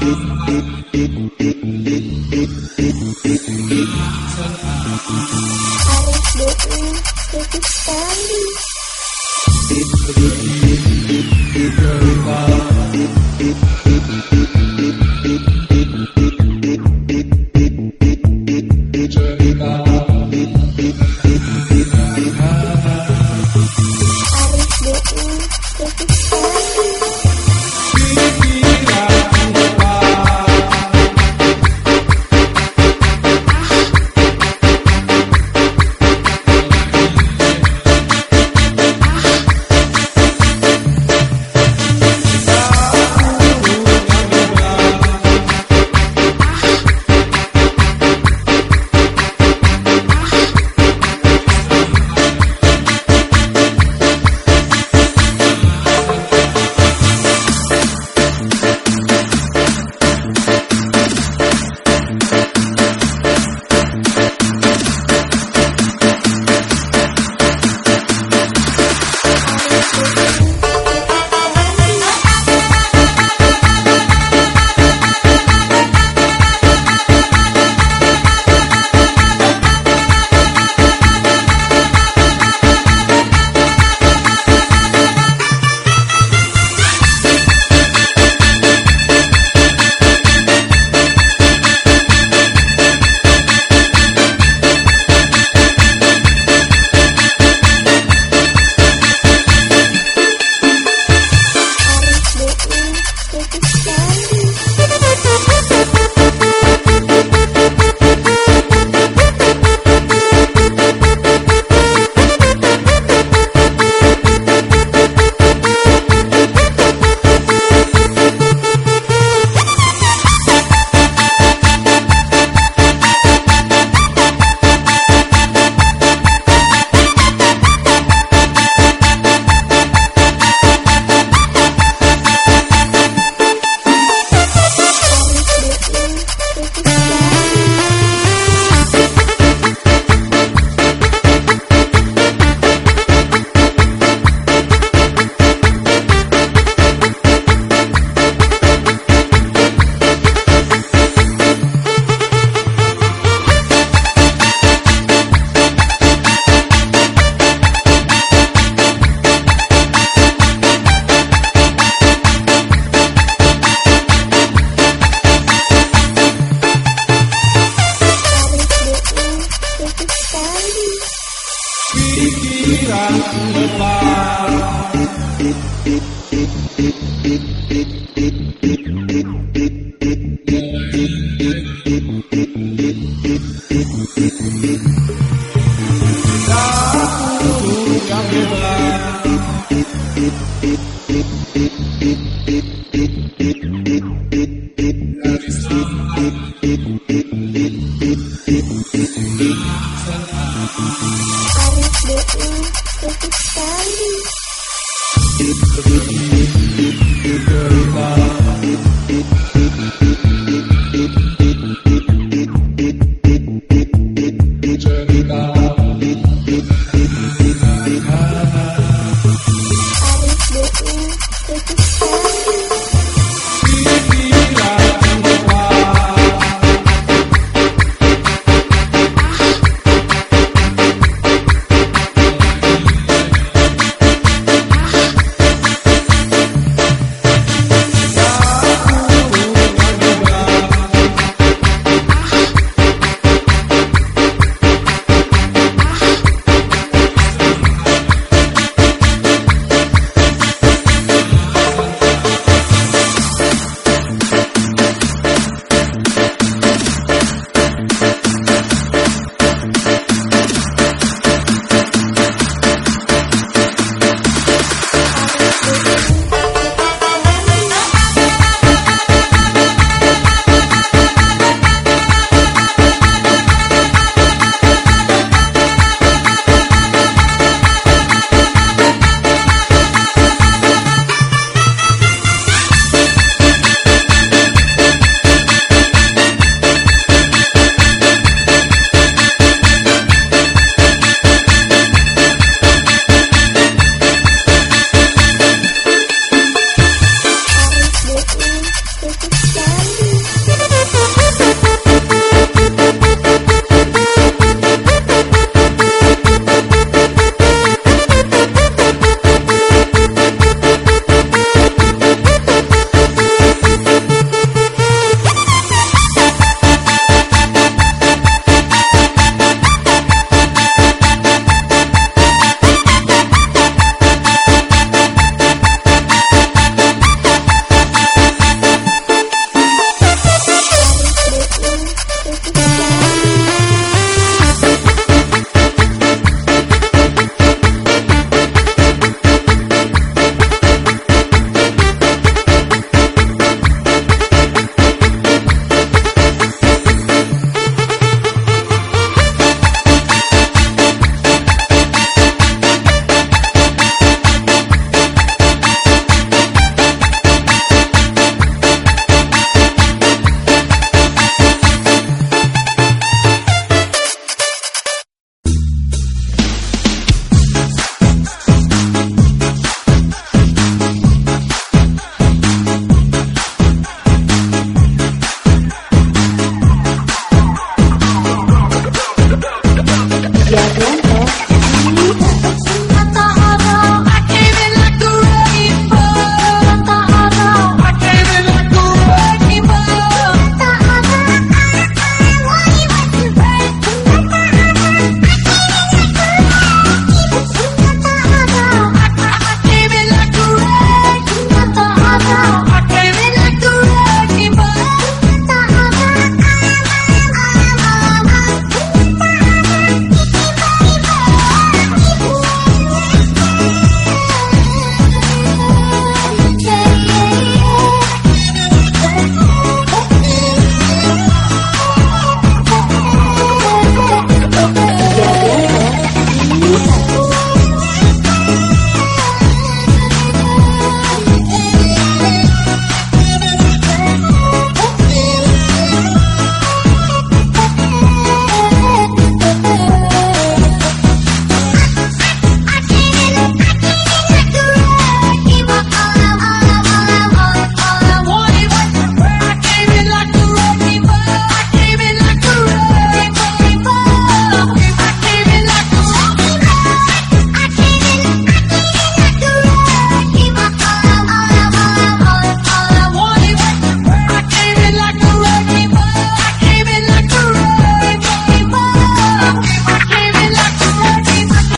Beep, beep. Arif